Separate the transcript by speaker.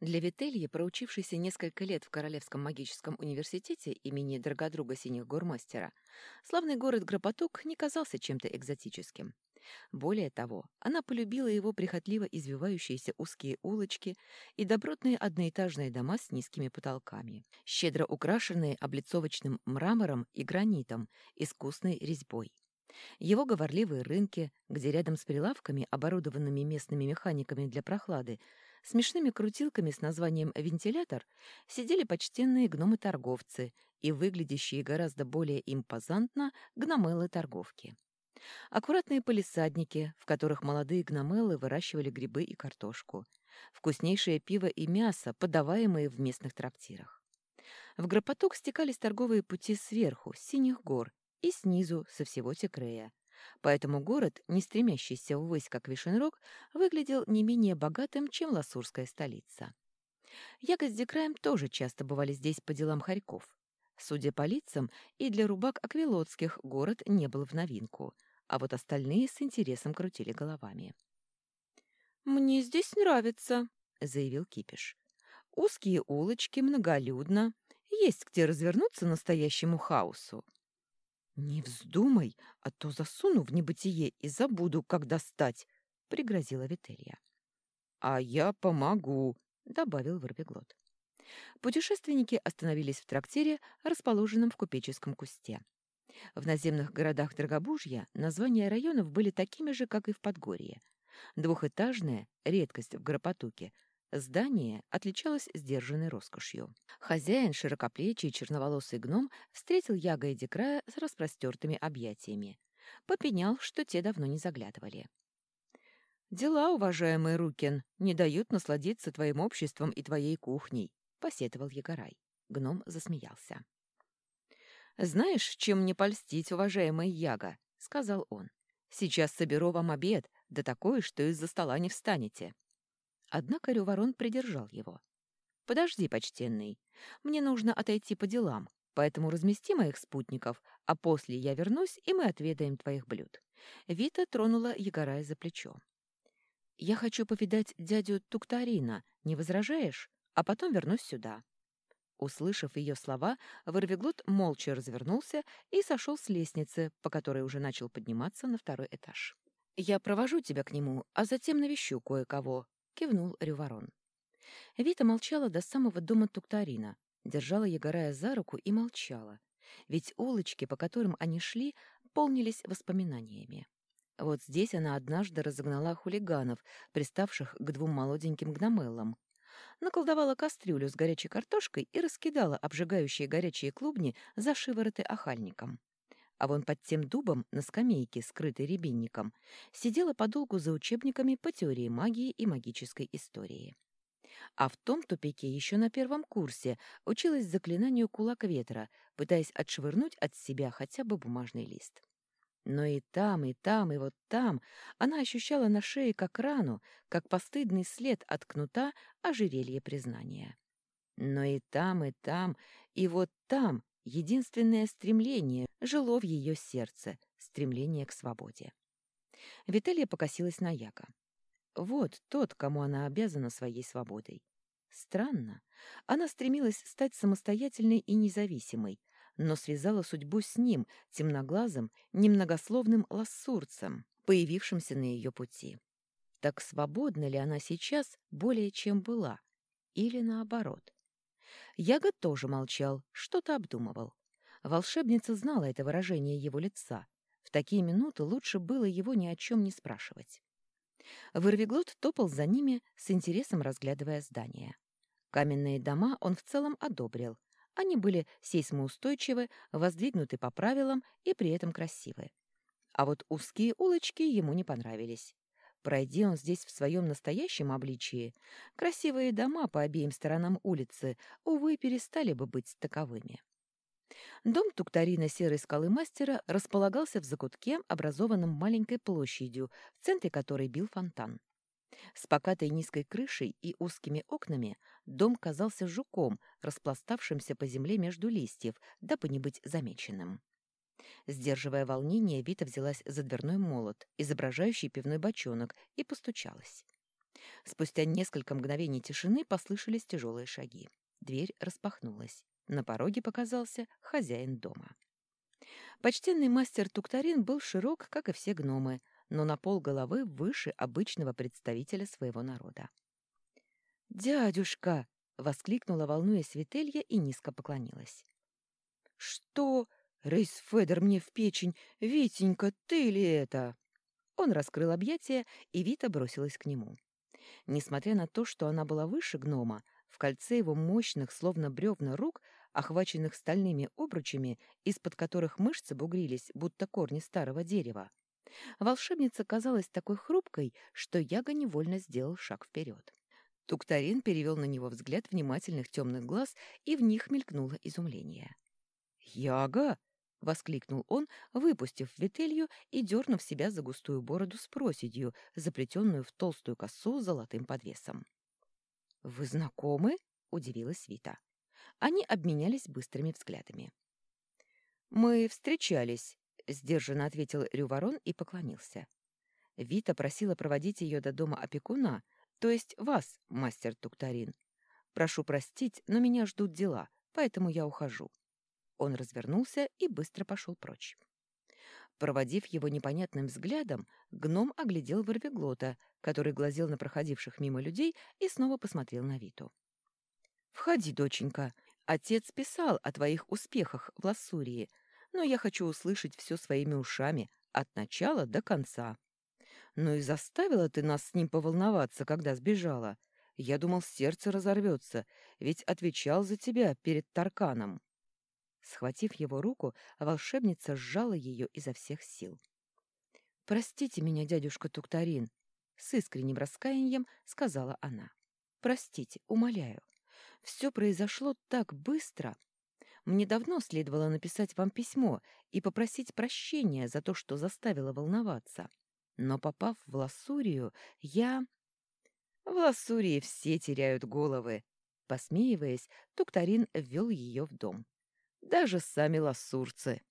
Speaker 1: Для Вительи, проучившейся несколько лет в Королевском магическом университете имени Драгодруга Синих Гормастера, славный город Гропотук не казался чем-то экзотическим. Более того, она полюбила его прихотливо извивающиеся узкие улочки и добротные одноэтажные дома с низкими потолками, щедро украшенные облицовочным мрамором и гранитом, искусной резьбой. Его говорливые рынки, где рядом с прилавками, оборудованными местными механиками для прохлады, смешными крутилками с названием «вентилятор» сидели почтенные гномы-торговцы и выглядящие гораздо более импозантно гномелы-торговки. Аккуратные полисадники, в которых молодые гномеллы выращивали грибы и картошку. Вкуснейшее пиво и мясо, подаваемые в местных трактирах. В Гропоток стекались торговые пути сверху, с синих гор, и снизу, со всего Текрея. Поэтому город, не стремящийся ввысь, как Вишенрог, выглядел не менее богатым, чем ласурская столица. Яга с Декраем тоже часто бывали здесь по делам хорьков. Судя по лицам, и для рубак аквилотских город не был в новинку, а вот остальные с интересом крутили головами.
Speaker 2: «Мне здесь нравится», — заявил Кипиш. «Узкие улочки, многолюдно, есть где развернуться настоящему хаосу». «Не вздумай, а то засуну в небытие и забуду, как достать», — пригрозила Вителья.
Speaker 1: «А я помогу», — добавил Ворвиглот. Путешественники остановились в трактире, расположенном в купеческом кусте. В наземных городах Драгобужья названия районов были такими же, как и в Подгорье. Двухэтажное — редкость в Гропотуке, Здание отличалось сдержанной роскошью. Хозяин, широкоплечий черноволосый гном, встретил Яга и Декрая с распростертыми объятиями. Попенял, что те давно не заглядывали.
Speaker 2: «Дела, уважаемый Рукин, не дают насладиться твоим обществом и твоей кухней», — посетовал Егорай. Гном засмеялся. «Знаешь, чем мне польстить, уважаемый Яга?» — сказал он. «Сейчас соберу вам обед, да такой, что из-за стола не встанете». Однако Рюворон придержал его. «Подожди, почтенный, мне нужно отойти по делам, поэтому размести моих спутников, а после я вернусь, и мы отведаем твоих блюд». Вита тронула Егорая за плечо. «Я хочу повидать дядю Туктарина, не возражаешь? А потом вернусь сюда». Услышав ее слова, Ворвиглот молча развернулся и сошел с лестницы, по которой уже начал подниматься на второй этаж. «Я провожу тебя к нему, а затем навещу кое-кого», — кивнул Рюворон. Вита молчала до самого дома Туктарина, держала Егорая за руку и молчала, ведь улочки, по которым они шли, полнились воспоминаниями. Вот здесь она однажды разогнала хулиганов, приставших к двум молоденьким гномеллам. Наколдовала кастрюлю с горячей картошкой и раскидала обжигающие горячие клубни за шивороты охальникам а вон под тем дубом на скамейке, скрытой рябинником, сидела подолгу за учебниками по теории магии и магической истории. А в том тупике еще на первом курсе училась заклинанию кулак ветра, пытаясь отшвырнуть от себя хотя бы бумажный лист. Но и там, и там, и вот там она ощущала на шее как рану, как постыдный след от кнута ожерелье признания. Но и там, и там, и вот там Единственное стремление жило в ее сердце — стремление к свободе. Виталия покосилась на Яка. Вот тот, кому она обязана своей свободой. Странно. Она стремилась стать самостоятельной и независимой, но связала судьбу с ним, темноглазым, немногословным лассурцем, появившимся на ее пути. Так свободна ли она сейчас более чем была? Или наоборот? Яга тоже молчал, что-то обдумывал. Волшебница знала это выражение его лица. В такие минуты лучше было его ни о чем не спрашивать. Вырвиглот топал за ними, с интересом разглядывая здания. Каменные дома он в целом одобрил. Они были сейсмоустойчивы, воздвигнуты по правилам и при этом красивы. А вот узкие улочки ему не понравились. Пройди он здесь в своем настоящем обличии, красивые дома по обеим сторонам улицы, увы, перестали бы быть таковыми. Дом Туктарина Серой скалы мастера располагался в закутке, образованном маленькой площадью, в центре которой бил фонтан. С покатой низкой крышей и узкими окнами дом казался жуком, распластавшимся по земле между листьев, дабы не быть замеченным. Сдерживая волнение, Вита взялась за дверной молот, изображающий пивной бочонок, и постучалась.
Speaker 1: Спустя несколько мгновений тишины послышались тяжелые шаги. Дверь распахнулась. На пороге показался хозяин дома. Почтенный мастер Туктарин был широк, как и все гномы, но на пол головы выше обычного представителя своего народа. «Дядюшка!» — воскликнула, волнуясь Вителья, и низко поклонилась. «Что? Рейс Федор мне в печень! Витенька, ты ли это?» Он раскрыл объятия, и Вита бросилась к нему. Несмотря на то, что она была выше гнома, в кольце его мощных, словно бревна рук, охваченных стальными обручами, из-под которых мышцы бугрились, будто корни старого дерева, волшебница казалась такой хрупкой, что Яга невольно сделал шаг вперед. Туктарин перевел на него взгляд внимательных темных глаз, и в них мелькнуло изумление. «Яга!» — воскликнул он, выпустив вителью и дернув себя за густую бороду с проседью, заплетенную в толстую косу золотым подвесом. «Вы знакомы?» — удивилась Вита. Они обменялись быстрыми взглядами. «Мы встречались», — сдержанно ответил Рюворон и поклонился. Вита просила проводить ее до дома опекуна, то есть вас, мастер Туктарин. Прошу простить, но меня ждут дела, поэтому я ухожу. Он развернулся и быстро пошел прочь. Проводив его непонятным взглядом, гном оглядел Ворвиглота, который глазел на проходивших мимо людей и снова посмотрел на Виту. «Входи, доченька. Отец писал о твоих успехах в Лассурии, но я хочу услышать все своими ушами, от начала до конца. Ну и заставила ты нас с ним поволноваться, когда сбежала. Я думал, сердце разорвется, ведь отвечал за тебя перед Тарканом. Схватив его руку, волшебница сжала ее изо всех сил. «Простите меня, дядюшка Туктарин», — с искренним раскаянием сказала она. «Простите, умоляю. Все произошло так быстро. Мне давно следовало написать вам письмо и попросить прощения за то, что заставила волноваться. Но попав в Лассурию, я... В Лассурии все теряют головы. Посмеиваясь, Туктарин ввел ее в дом. Даже сами лассурцы.